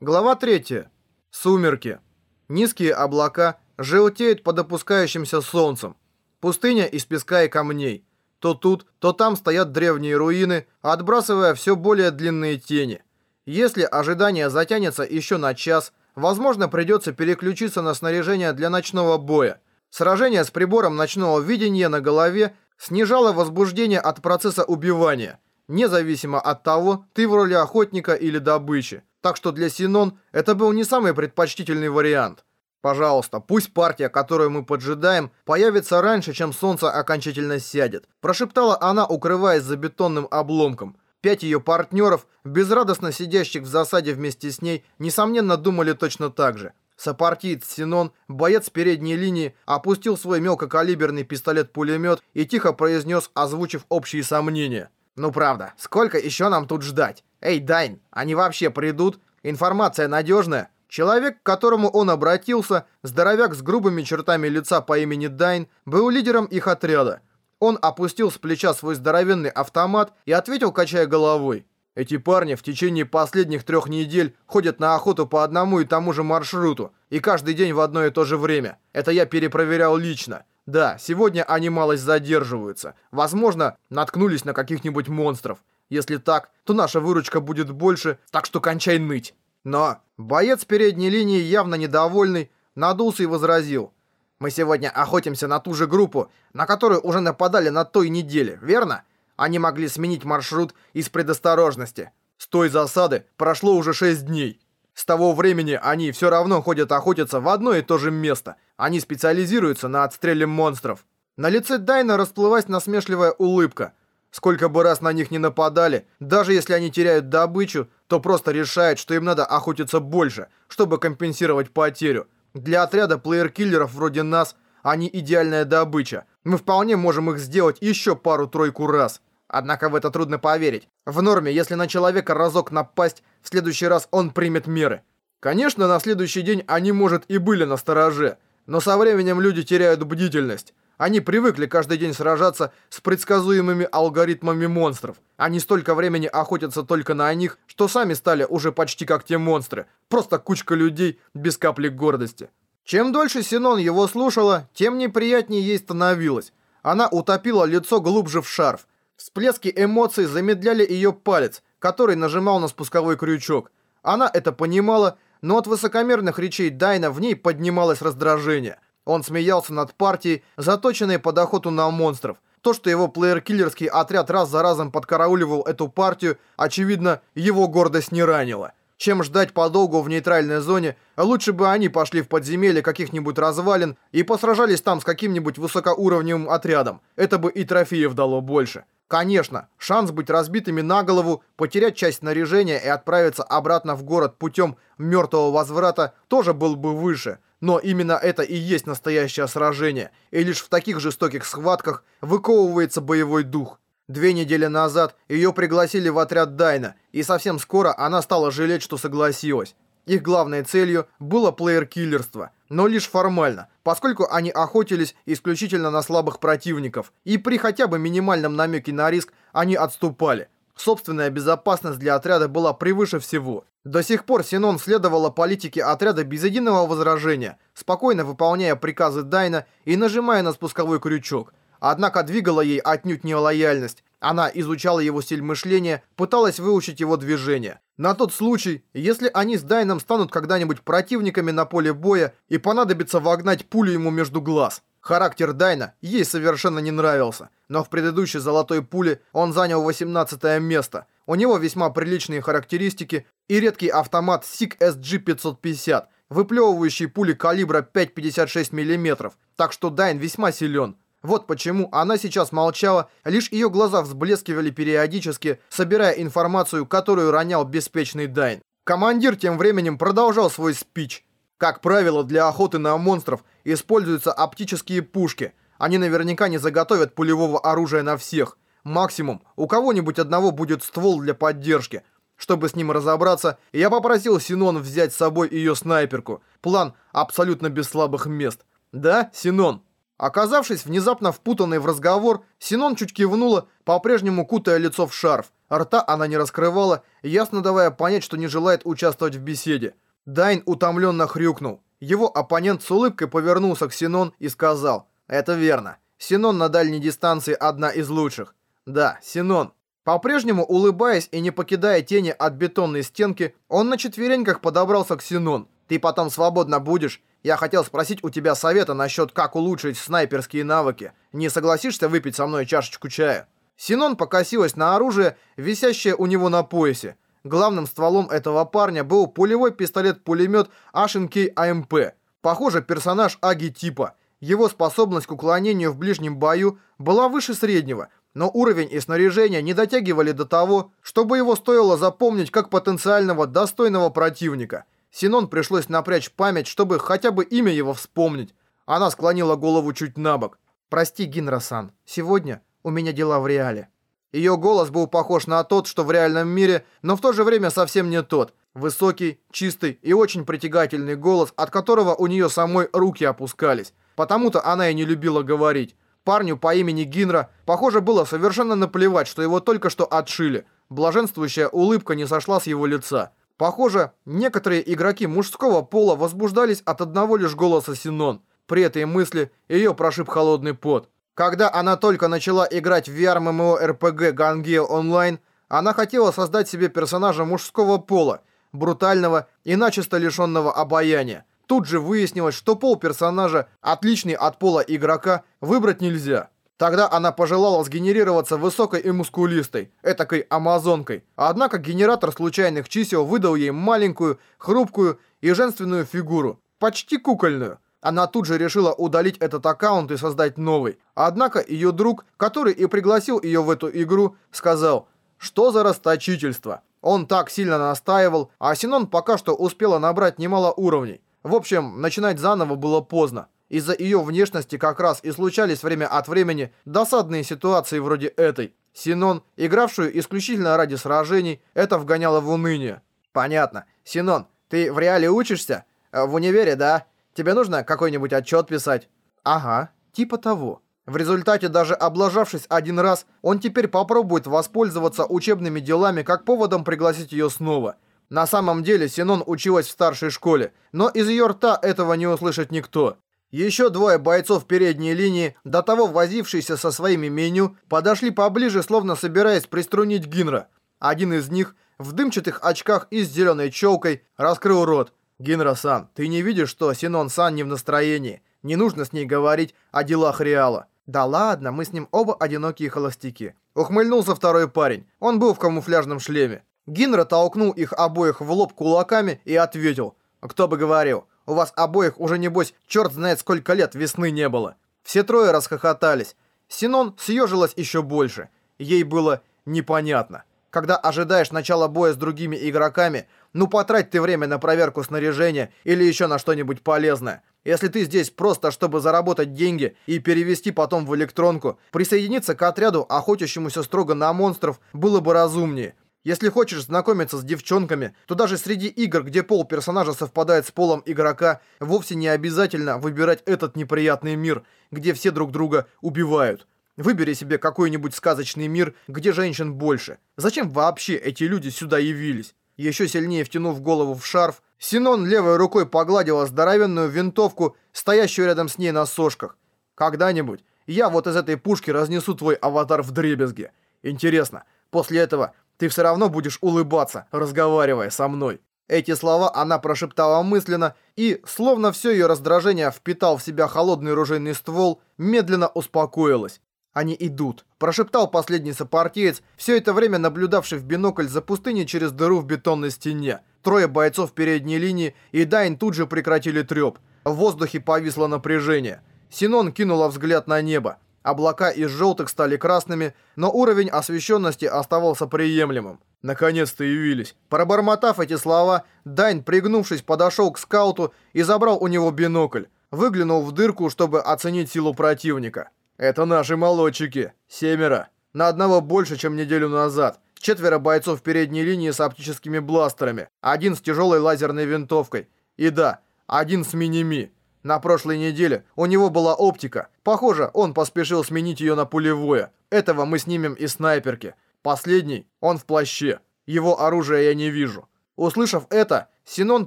Глава 3. Сумерки. Низкие облака желтеют под опускающимся солнцем. Пустыня из песка и камней. То тут, то там стоят древние руины, отбрасывая все более длинные тени. Если ожидание затянется еще на час, возможно придется переключиться на снаряжение для ночного боя. Сражение с прибором ночного видения на голове снижало возбуждение от процесса убивания, независимо от того, ты в роли охотника или добычи. Так что для Синон это был не самый предпочтительный вариант. Пожалуйста, пусть партия, которую мы поджидаем, появится раньше, чем солнце окончательно сядет. Прошептала она, укрываясь за бетонным обломком. Пять ее партнеров, безрадостно сидящих в засаде вместе с ней, несомненно думали точно так же. Сопартиец Синон, боец передней линии, опустил свой мелкокалиберный пистолет-пулемет и тихо произнес, озвучив общие сомнения. «Ну правда, сколько еще нам тут ждать? Эй, Дайн, они вообще придут? Информация надежная?» Человек, к которому он обратился, здоровяк с грубыми чертами лица по имени Дайн, был лидером их отряда. Он опустил с плеча свой здоровенный автомат и ответил, качая головой. Эти парни в течение последних трех недель ходят на охоту по одному и тому же маршруту, и каждый день в одно и то же время. Это я перепроверял лично. Да, сегодня они малость задерживаются. Возможно, наткнулись на каких-нибудь монстров. Если так, то наша выручка будет больше, так что кончай ныть. Но боец передней линии, явно недовольный, надулся и возразил. «Мы сегодня охотимся на ту же группу, на которую уже нападали на той неделе, верно? Они могли сменить маршрут из предосторожности. С той засады прошло уже 6 дней. С того времени они все равно ходят охотиться в одно и то же место. Они специализируются на отстреле монстров. На лице Дайна расплылась насмешливая улыбка. Сколько бы раз на них не нападали, даже если они теряют добычу, то просто решают, что им надо охотиться больше, чтобы компенсировать потерю. Для отряда плеер-киллеров вроде нас они идеальная добыча. Мы вполне можем их сделать еще пару-тройку раз. Однако в это трудно поверить. В норме, если на человека разок напасть, в следующий раз он примет меры. Конечно, на следующий день они, может, и были на стороже, но со временем люди теряют бдительность. Они привыкли каждый день сражаться с предсказуемыми алгоритмами монстров. Они столько времени охотятся только на них, что сами стали уже почти как те монстры. Просто кучка людей без капли гордости. Чем дольше Синон его слушала, тем неприятнее ей становилось. Она утопила лицо глубже в шарф. Всплески эмоций замедляли ее палец, который нажимал на спусковой крючок. Она это понимала, но от высокомерных речей Дайна в ней поднималось раздражение. Он смеялся над партией, заточенной под охоту на монстров. То, что его плеер-киллерский отряд раз за разом подкарауливал эту партию, очевидно, его гордость не ранила. Чем ждать подолгу в нейтральной зоне, лучше бы они пошли в подземелье каких-нибудь развалин и посражались там с каким-нибудь высокоуровневым отрядом. Это бы и трофеев дало больше. Конечно, шанс быть разбитыми на голову, потерять часть снаряжения и отправиться обратно в город путем мертвого возврата тоже был бы выше. Но именно это и есть настоящее сражение, и лишь в таких жестоких схватках выковывается боевой дух. Две недели назад ее пригласили в отряд Дайна, и совсем скоро она стала жалеть, что согласилась. Их главной целью было плеер-киллерство, но лишь формально, поскольку они охотились исключительно на слабых противников, и при хотя бы минимальном намеке на риск они отступали. Собственная безопасность для отряда была превыше всего. До сих пор Синон следовала политике отряда без единого возражения, спокойно выполняя приказы Дайна и нажимая на спусковой крючок – Однако двигала ей отнюдь не лояльность. Она изучала его стиль мышления, пыталась выучить его движения. На тот случай, если они с Дайном станут когда-нибудь противниками на поле боя и понадобится вогнать пулю ему между глаз. Характер Дайна ей совершенно не нравился, но в предыдущей золотой пуле он занял 18 место. У него весьма приличные характеристики и редкий автомат SIG SG-550, выплевывающий пули калибра 5,56 мм, так что Дайн весьма силен. Вот почему она сейчас молчала, лишь ее глаза взблескивали периодически, собирая информацию, которую ронял беспечный Дайн. Командир тем временем продолжал свой спич. Как правило, для охоты на монстров используются оптические пушки. Они наверняка не заготовят пулевого оружия на всех. Максимум, у кого-нибудь одного будет ствол для поддержки. Чтобы с ним разобраться, я попросил Синон взять с собой ее снайперку. План абсолютно без слабых мест. Да, Синон? Оказавшись внезапно впутанной в разговор, Синон чуть кивнула, по-прежнему кутая лицо в шарф. Рта она не раскрывала, ясно давая понять, что не желает участвовать в беседе. Дайн утомленно хрюкнул. Его оппонент с улыбкой повернулся к Синон и сказал, «Это верно. Синон на дальней дистанции одна из лучших». «Да, Синон». По-прежнему улыбаясь и не покидая тени от бетонной стенки, он на четвереньках подобрался к Синон. «Ты потом свободно будешь? Я хотел спросить у тебя совета насчет, как улучшить снайперские навыки. Не согласишься выпить со мной чашечку чая?» Синон покосилась на оружие, висящее у него на поясе. Главным стволом этого парня был пулевой пистолет-пулемет Ашинкей АМП. Похоже, персонаж Аги типа. Его способность к уклонению в ближнем бою была выше среднего, но уровень и снаряжение не дотягивали до того, чтобы его стоило запомнить как потенциального достойного противника. Синон пришлось напрячь память, чтобы хотя бы имя его вспомнить. Она склонила голову чуть на бок. «Прости, Гинрасан, сегодня у меня дела в реале». Ее голос был похож на тот, что в реальном мире, но в то же время совсем не тот. Высокий, чистый и очень притягательный голос, от которого у нее самой руки опускались. Потому-то она и не любила говорить. Парню по имени Гинра, похоже, было совершенно наплевать, что его только что отшили. Блаженствующая улыбка не сошла с его лица. Похоже, некоторые игроки мужского пола возбуждались от одного лишь голоса Синон. При этой мысли ее прошиб холодный пот. Когда она только начала играть в VR-MMORPG Gangea Online, она хотела создать себе персонажа мужского пола, брутального и начисто лишенного обаяния. Тут же выяснилось, что пол персонажа, отличный от пола игрока, выбрать нельзя. Тогда она пожелала сгенерироваться высокой и мускулистой, этакой амазонкой. Однако генератор случайных чисел выдал ей маленькую, хрупкую и женственную фигуру, почти кукольную. Она тут же решила удалить этот аккаунт и создать новый. Однако ее друг, который и пригласил ее в эту игру, сказал, что за расточительство. Он так сильно настаивал, а Синон пока что успела набрать немало уровней. В общем, начинать заново было поздно. Из-за ее внешности как раз и случались время от времени досадные ситуации вроде этой. Синон, игравшую исключительно ради сражений, это вгоняло в уныние. «Понятно. Синон, ты в реале учишься? В универе, да?» Тебе нужно какой-нибудь отчет писать?» «Ага, типа того». В результате, даже облажавшись один раз, он теперь попробует воспользоваться учебными делами как поводом пригласить ее снова. На самом деле, Синон училась в старшей школе, но из ее рта этого не услышит никто. Еще двое бойцов передней линии, до того возившиеся со своими меню, подошли поближе, словно собираясь приструнить Гинра. Один из них, в дымчатых очках и с зеленой челкой, раскрыл рот. «Гинра-сан, ты не видишь, что Синон-сан не в настроении? Не нужно с ней говорить о делах Реала». «Да ладно, мы с ним оба одинокие холостяки». Ухмыльнулся второй парень. Он был в камуфляжном шлеме. Гинра толкнул их обоих в лоб кулаками и ответил. «Кто бы говорил, у вас обоих уже небось черт знает сколько лет весны не было». Все трое расхохотались. Синон съежилась еще больше. Ей было непонятно. Когда ожидаешь начала боя с другими игроками, ну потрать ты время на проверку снаряжения или еще на что-нибудь полезное. Если ты здесь просто, чтобы заработать деньги и перевести потом в электронку, присоединиться к отряду, охотящемуся строго на монстров, было бы разумнее. Если хочешь знакомиться с девчонками, то даже среди игр, где пол персонажа совпадает с полом игрока, вовсе не обязательно выбирать этот неприятный мир, где все друг друга убивают. Выбери себе какой-нибудь сказочный мир, где женщин больше. Зачем вообще эти люди сюда явились? Еще сильнее втянув голову в шарф, Синон левой рукой погладила здоровенную винтовку, стоящую рядом с ней на сошках. Когда-нибудь я вот из этой пушки разнесу твой аватар в дребезге. Интересно, после этого ты все равно будешь улыбаться, разговаривая со мной. Эти слова она прошептала мысленно и, словно все ее раздражение впитал в себя холодный ружейный ствол, медленно успокоилась. «Они идут», – прошептал последний сопартиец, все это время наблюдавший в бинокль за пустыней через дыру в бетонной стене. Трое бойцов передней линии и Дайн тут же прекратили треп. В воздухе повисло напряжение. Синон кинула взгляд на небо. Облака из желтых стали красными, но уровень освещенности оставался приемлемым. Наконец-то явились. Пробормотав эти слова, Дайн, пригнувшись, подошел к скауту и забрал у него бинокль. Выглянул в дырку, чтобы оценить силу противника. Это наши молодчики. Семеро. На одного больше, чем неделю назад. Четверо бойцов передней линии с оптическими бластерами. Один с тяжелой лазерной винтовкой. И да, один с мини-ми. На прошлой неделе у него была оптика. Похоже, он поспешил сменить ее на пулевое. Этого мы снимем из снайперки. Последний, он в плаще. Его оружия я не вижу. Услышав это, Синон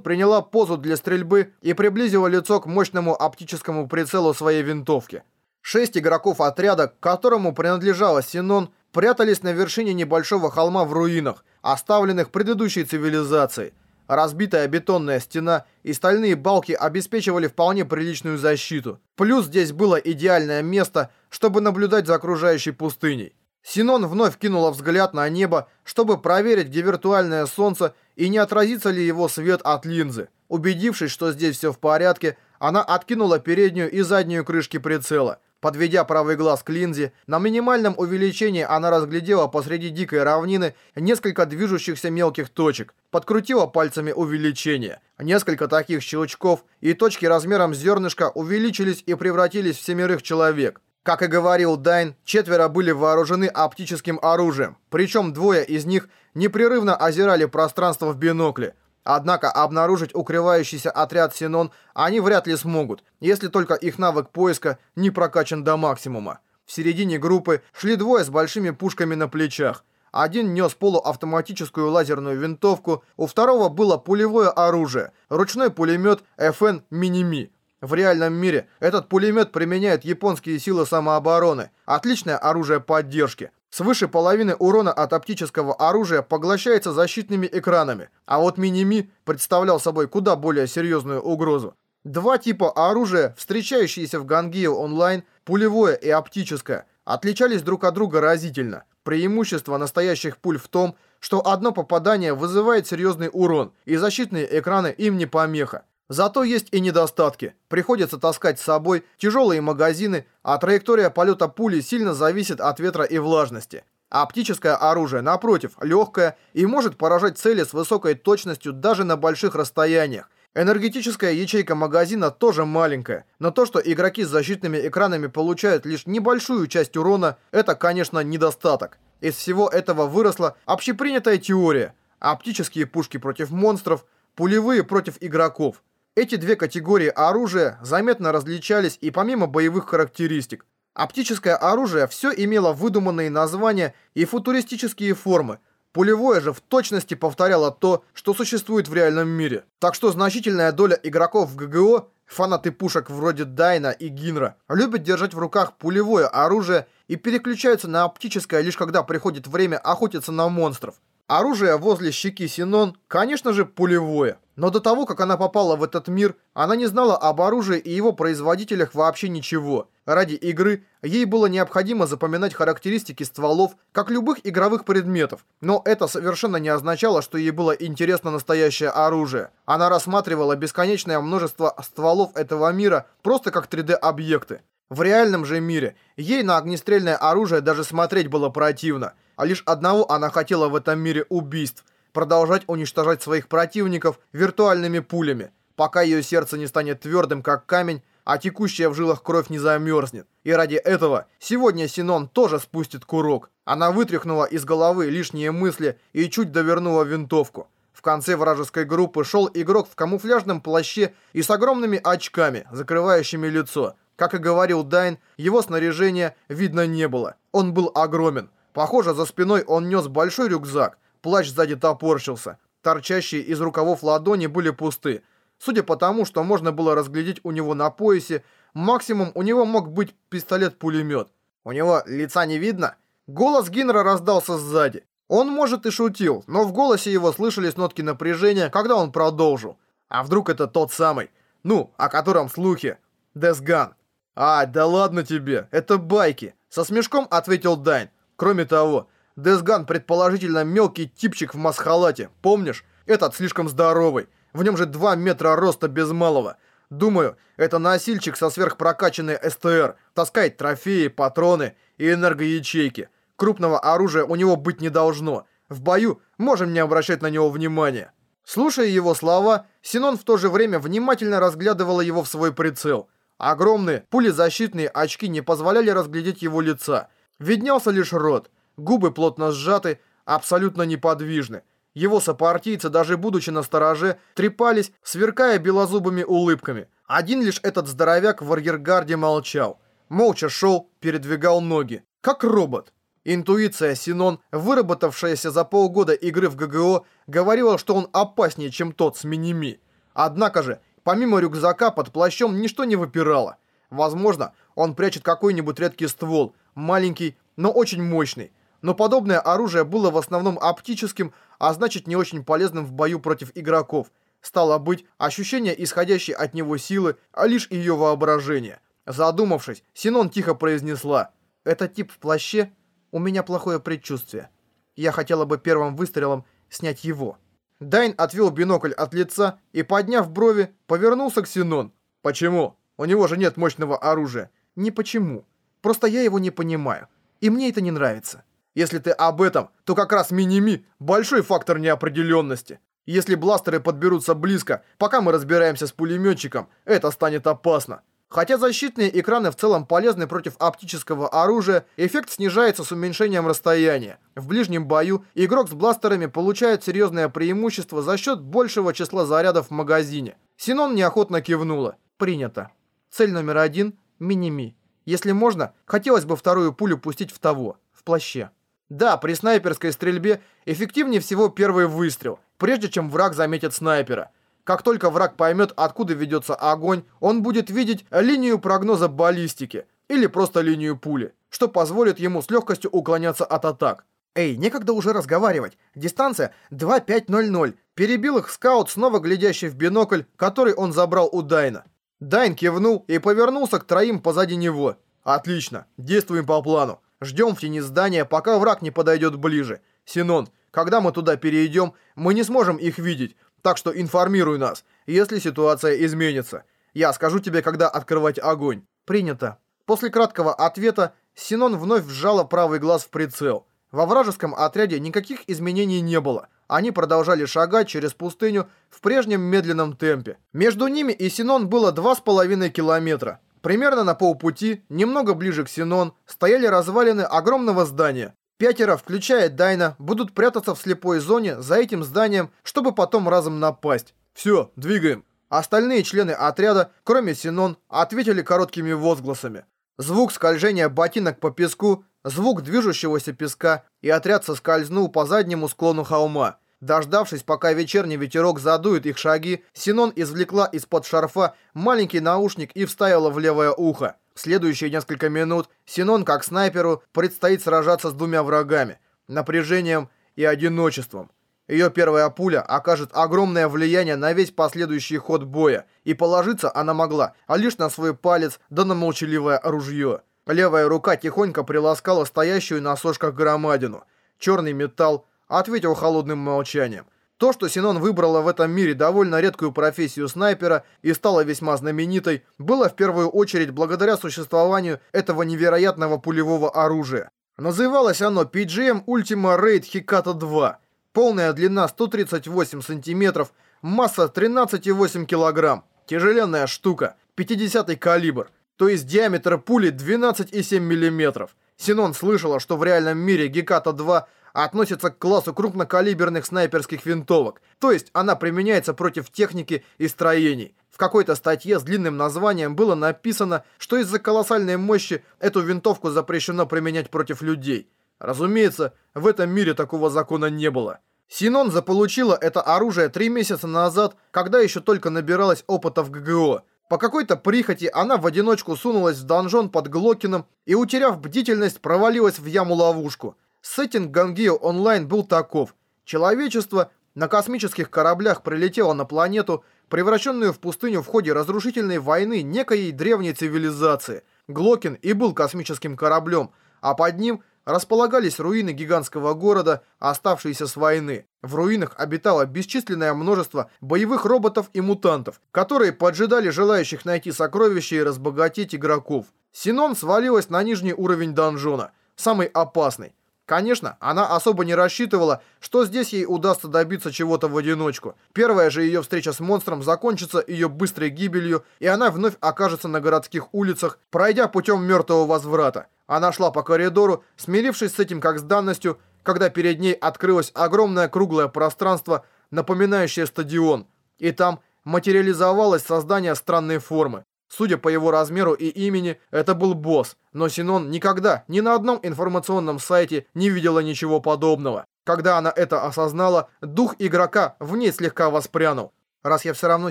приняла позу для стрельбы и приблизила лицо к мощному оптическому прицелу своей винтовки. Шесть игроков отряда, к которому принадлежала Синон, прятались на вершине небольшого холма в руинах, оставленных предыдущей цивилизацией. Разбитая бетонная стена и стальные балки обеспечивали вполне приличную защиту. Плюс здесь было идеальное место, чтобы наблюдать за окружающей пустыней. Синон вновь кинула взгляд на небо, чтобы проверить, где виртуальное солнце и не отразится ли его свет от линзы. Убедившись, что здесь все в порядке, она откинула переднюю и заднюю крышки прицела. Подведя правый глаз к линзе, на минимальном увеличении она разглядела посреди дикой равнины несколько движущихся мелких точек, подкрутила пальцами увеличение. Несколько таких щелчков, и точки размером зернышка увеличились и превратились в семерых человек. Как и говорил Дайн, четверо были вооружены оптическим оружием, причем двое из них непрерывно озирали пространство в бинокле. Однако обнаружить укрывающийся отряд Синон они вряд ли смогут, если только их навык поиска не прокачан до максимума. В середине группы шли двое с большими пушками на плечах. Один нес полуавтоматическую лазерную винтовку, у второго было пулевое оружие, ручной пулемет FN Minimi. В реальном мире этот пулемет применяет японские силы самообороны, отличное оружие поддержки. Свыше половины урона от оптического оружия поглощается защитными экранами, а вот мини-ми представлял собой куда более серьезную угрозу. Два типа оружия, встречающиеся в Гангео онлайн, пулевое и оптическое, отличались друг от друга разительно. Преимущество настоящих пуль в том, что одно попадание вызывает серьезный урон, и защитные экраны им не помеха. Зато есть и недостатки. Приходится таскать с собой тяжелые магазины, а траектория полета пули сильно зависит от ветра и влажности. Оптическое оружие, напротив, легкое и может поражать цели с высокой точностью даже на больших расстояниях. Энергетическая ячейка магазина тоже маленькая, но то, что игроки с защитными экранами получают лишь небольшую часть урона, это, конечно, недостаток. Из всего этого выросла общепринятая теория. Оптические пушки против монстров, пулевые против игроков. Эти две категории оружия заметно различались и помимо боевых характеристик. Оптическое оружие все имело выдуманные названия и футуристические формы. Пулевое же в точности повторяло то, что существует в реальном мире. Так что значительная доля игроков в ГГО, фанаты пушек вроде Дайна и Гинра, любят держать в руках пулевое оружие и переключаются на оптическое лишь когда приходит время охотиться на монстров. Оружие возле щеки Синон, конечно же, пулевое. Но до того, как она попала в этот мир, она не знала об оружии и его производителях вообще ничего. Ради игры ей было необходимо запоминать характеристики стволов, как любых игровых предметов. Но это совершенно не означало, что ей было интересно настоящее оружие. Она рассматривала бесконечное множество стволов этого мира просто как 3D-объекты. В реальном же мире ей на огнестрельное оружие даже смотреть было противно – а лишь одного она хотела в этом мире убийств – продолжать уничтожать своих противников виртуальными пулями, пока ее сердце не станет твердым, как камень, а текущая в жилах кровь не замерзнет. И ради этого сегодня Синон тоже спустит курок. Она вытряхнула из головы лишние мысли и чуть довернула винтовку. В конце вражеской группы шел игрок в камуфляжном плаще и с огромными очками, закрывающими лицо. Как и говорил Дайн, его снаряжения видно не было. Он был огромен. Похоже, за спиной он нес большой рюкзак. Плащ сзади топорщился. Торчащие из рукавов ладони были пусты. Судя по тому, что можно было разглядеть у него на поясе, максимум у него мог быть пистолет-пулемет. У него лица не видно? Голос Гиннера раздался сзади. Он, может, и шутил, но в голосе его слышались нотки напряжения, когда он продолжил. А вдруг это тот самый? Ну, о котором слухи. Десган. А, да ладно тебе, это байки. Со смешком ответил Дайн. Кроме того, Десган предположительно мелкий типчик в масхалате, помнишь? Этот слишком здоровый. В нем же 2 метра роста без малого. Думаю, это носильщик со сверхпрокачанной СТР. Таскает трофеи, патроны и энергоячейки. Крупного оружия у него быть не должно. В бою можем не обращать на него внимания. Слушая его слова, Синон в то же время внимательно разглядывала его в свой прицел. Огромные пулезащитные очки не позволяли разглядеть его лица – Виднелся лишь рот, губы плотно сжаты, абсолютно неподвижны. Его сопартийцы, даже будучи на стороже, трепались, сверкая белозубыми улыбками. Один лишь этот здоровяк в арьергарде молчал. Молча шел, передвигал ноги, как робот. Интуиция Синон, выработавшаяся за полгода игры в ГГО, говорила, что он опаснее, чем тот с Миними. Однако же, помимо рюкзака под плащом ничто не выпирало. Возможно, он прячет какой-нибудь редкий ствол, маленький, но очень мощный. Но подобное оружие было в основном оптическим, а значит не очень полезным в бою против игроков. Стало быть, ощущение исходящей от него силы, а лишь ее воображение. Задумавшись, Синон тихо произнесла «Это тип в плаще? У меня плохое предчувствие. Я хотела бы первым выстрелом снять его». Дайн отвел бинокль от лица и, подняв брови, повернулся к Синон. «Почему? У него же нет мощного оружия». «Не почему. Просто я его не понимаю. И мне это не нравится». Если ты об этом, то как раз Миними – большой фактор неопределенности. Если бластеры подберутся близко, пока мы разбираемся с пулеметчиком, это станет опасно. Хотя защитные экраны в целом полезны против оптического оружия, эффект снижается с уменьшением расстояния. В ближнем бою игрок с бластерами получает серьезное преимущество за счет большего числа зарядов в магазине. Синон неохотно кивнула. Принято. Цель номер один – Миними. Если можно, хотелось бы вторую пулю пустить в того, в плаще. Да, при снайперской стрельбе эффективнее всего первый выстрел, прежде чем враг заметит снайпера. Как только враг поймет, откуда ведется огонь, он будет видеть линию прогноза баллистики или просто линию пули, что позволит ему с легкостью уклоняться от атак. Эй, некогда уже разговаривать. Дистанция 2500. Перебил их скаут, снова глядящий в бинокль, который он забрал у Дайна. Дайн кивнул и повернулся к троим позади него. Отлично, действуем по плану. Ждем в тени здания, пока враг не подойдет ближе. Синон, когда мы туда перейдем, мы не сможем их видеть, так что информируй нас, если ситуация изменится. Я скажу тебе, когда открывать огонь. Принято. После краткого ответа Синон вновь вжала правый глаз в прицел. Во вражеском отряде никаких изменений не было. Они продолжали шагать через пустыню в прежнем медленном темпе. Между ними и Синон было 2,5 километра. Примерно на полпути, немного ближе к Синон, стояли развалины огромного здания. Пятеро, включая Дайна, будут прятаться в слепой зоне за этим зданием, чтобы потом разом напасть. Все, двигаем. Остальные члены отряда, кроме Синон, ответили короткими возгласами. Звук скольжения ботинок по песку, звук движущегося песка, и отряд соскользнул по заднему склону холма. Дождавшись, пока вечерний ветерок задует их шаги, Синон извлекла из-под шарфа маленький наушник и вставила в левое ухо. В следующие несколько минут Синон, как снайперу, предстоит сражаться с двумя врагами – напряжением и одиночеством. Ее первая пуля окажет огромное влияние на весь последующий ход боя, и положиться она могла, а лишь на свой палец да на молчаливое ружье. Левая рука тихонько приласкала стоящую на сошках громадину. Черный металл ответил холодным молчанием. То, что Синон выбрала в этом мире довольно редкую профессию снайпера и стала весьма знаменитой, было в первую очередь благодаря существованию этого невероятного пулевого оружия. Называлось оно PGM Ultima Raid Hikata 2. Полная длина 138 сантиметров, масса 13,8 килограмм. Тяжеленная штука, 50-й калибр, то есть диаметр пули 12,7 миллиметров. Синон слышала, что в реальном мире Геката 2 относится к классу крупнокалиберных снайперских винтовок, то есть она применяется против техники и строений. В какой-то статье с длинным названием было написано, что из-за колоссальной мощи эту винтовку запрещено применять против людей. Разумеется, в этом мире такого закона не было. Синон заполучила это оружие три месяца назад, когда еще только набиралась опыта в ГГО. По какой-то прихоти она в одиночку сунулась в донжон под Глокином и, утеряв бдительность, провалилась в яму-ловушку – Сеттинг Гангео Онлайн был таков. Человечество на космических кораблях прилетело на планету, превращенную в пустыню в ходе разрушительной войны некой древней цивилизации. Глокин и был космическим кораблем, а под ним располагались руины гигантского города, оставшиеся с войны. В руинах обитало бесчисленное множество боевых роботов и мутантов, которые поджидали желающих найти сокровища и разбогатеть игроков. Синон свалилась на нижний уровень донжона, самый опасный. Конечно, она особо не рассчитывала, что здесь ей удастся добиться чего-то в одиночку. Первая же ее встреча с монстром закончится ее быстрой гибелью, и она вновь окажется на городских улицах, пройдя путем мертвого возврата. Она шла по коридору, смирившись с этим как с данностью, когда перед ней открылось огромное круглое пространство, напоминающее стадион. И там материализовалось создание странной формы. Судя по его размеру и имени, это был босс, но Синон никогда ни на одном информационном сайте не видела ничего подобного. Когда она это осознала, дух игрока в ней слегка воспрянул. Раз я все равно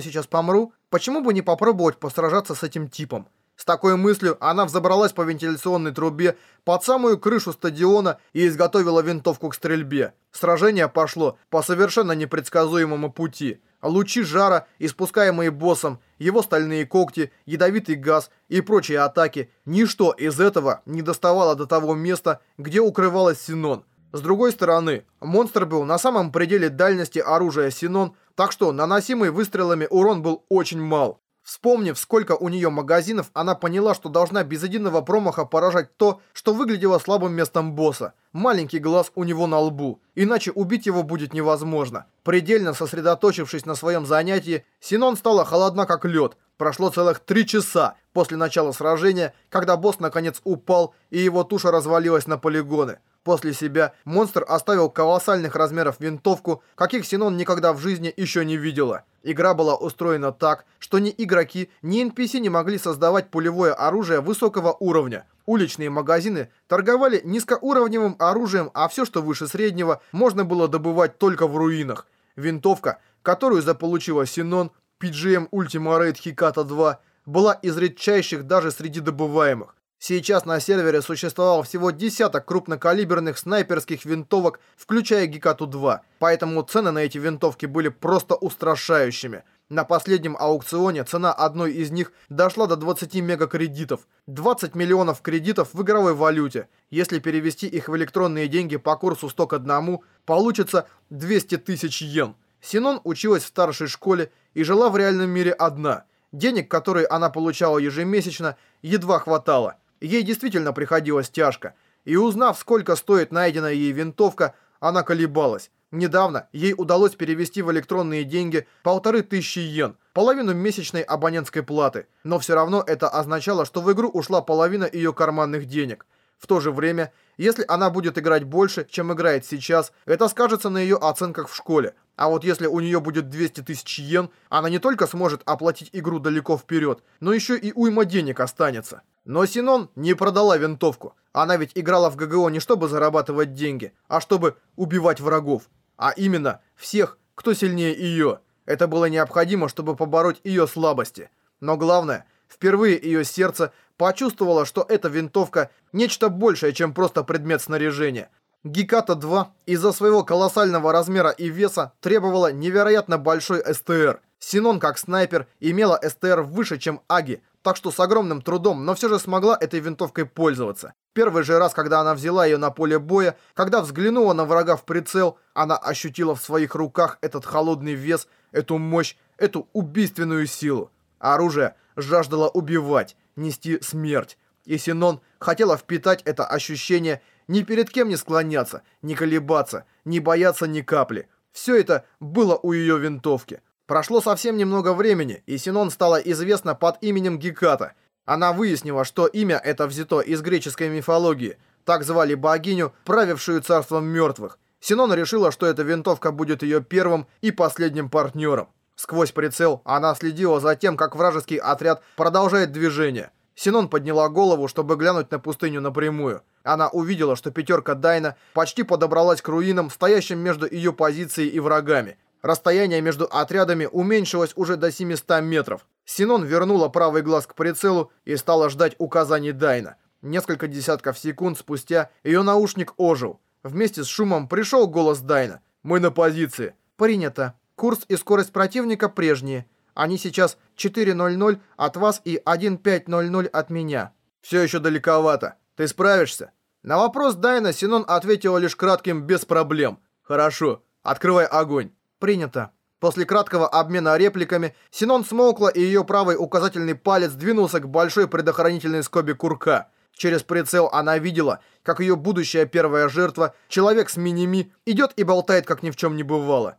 сейчас помру, почему бы не попробовать посражаться с этим типом? С такой мыслью она взобралась по вентиляционной трубе под самую крышу стадиона и изготовила винтовку к стрельбе. Сражение пошло по совершенно непредсказуемому пути. Лучи жара, испускаемые боссом, его стальные когти, ядовитый газ и прочие атаки, ничто из этого не доставало до того места, где укрывалась Синон. С другой стороны, монстр был на самом пределе дальности оружия Синон, так что наносимый выстрелами урон был очень мал. Вспомнив, сколько у нее магазинов, она поняла, что должна без единого промаха поражать то, что выглядело слабым местом босса. Маленький глаз у него на лбу. Иначе убить его будет невозможно. Предельно сосредоточившись на своем занятии, Синон стала холодна как лед. Прошло целых три часа после начала сражения, когда босс наконец упал и его туша развалилась на полигоны. После себя монстр оставил колоссальных размеров винтовку, каких Синон никогда в жизни еще не видела. Игра была устроена так, что ни игроки, ни NPC не могли создавать пулевое оружие высокого уровня. Уличные магазины торговали низкоуровневым оружием, а все, что выше среднего, можно было добывать только в руинах. Винтовка, которую заполучила Синон, PGM Ultima Raid Hikata 2, была из редчайших даже среди добываемых. Сейчас на сервере существовало всего десяток крупнокалиберных снайперских винтовок, включая Гекату-2, поэтому цены на эти винтовки были просто устрашающими. На последнем аукционе цена одной из них дошла до 20 мегакредитов. 20 миллионов кредитов в игровой валюте. Если перевести их в электронные деньги по курсу 100 к 1, получится 200 тысяч йен. Синон училась в старшей школе и жила в реальном мире одна. Денег, которые она получала ежемесячно, едва хватало. Ей действительно приходилось тяжко. И узнав, сколько стоит найденная ей винтовка, она колебалась. Недавно ей удалось перевести в электронные деньги полторы тысячи йен, половину месячной абонентской платы. Но все равно это означало, что в игру ушла половина ее карманных денег. В то же время, если она будет играть больше, чем играет сейчас, это скажется на ее оценках в школе. А вот если у нее будет 200 тысяч йен, она не только сможет оплатить игру далеко вперед, но еще и уйма денег останется. Но Синон не продала винтовку. Она ведь играла в ГГО не чтобы зарабатывать деньги, а чтобы убивать врагов. А именно, всех, кто сильнее ее. Это было необходимо, чтобы побороть ее слабости. Но главное, впервые ее сердце почувствовало, что эта винтовка нечто большее, чем просто предмет снаряжения. Геката-2 из-за своего колоссального размера и веса требовала невероятно большой СТР. Синон, как снайпер, имела СТР выше, чем Аги, так что с огромным трудом, но все же смогла этой винтовкой пользоваться. Первый же раз, когда она взяла ее на поле боя, когда взглянула на врага в прицел, она ощутила в своих руках этот холодный вес, эту мощь, эту убийственную силу. Оружие жаждало убивать, нести смерть. И Синон хотела впитать это ощущение, ни перед кем не склоняться, не колебаться, не бояться ни капли. Все это было у ее винтовки. Прошло совсем немного времени, и Синон стала известна под именем Геката. Она выяснила, что имя это взято из греческой мифологии. Так звали богиню, правившую царством мертвых. Синон решила, что эта винтовка будет ее первым и последним партнером. Сквозь прицел она следила за тем, как вражеский отряд продолжает движение. Синон подняла голову, чтобы глянуть на пустыню напрямую. Она увидела, что пятерка Дайна почти подобралась к руинам, стоящим между ее позицией и врагами. Расстояние между отрядами уменьшилось уже до 700 метров. Синон вернула правый глаз к прицелу и стала ждать указаний Дайна. Несколько десятков секунд спустя ее наушник ожил. Вместе с шумом пришел голос Дайна. «Мы на позиции». «Принято. Курс и скорость противника прежние. Они сейчас 4.00 от вас и 1.5.00 от меня». «Все еще далековато. Ты справишься?» На вопрос Дайна Синон ответила лишь кратким «без проблем». «Хорошо. Открывай огонь». «Принято». После краткого обмена репликами, Синон смолкла, и ее правый указательный палец двинулся к большой предохранительной скобе курка. Через прицел она видела, как ее будущая первая жертва, человек с миними, идет и болтает, как ни в чем не бывало.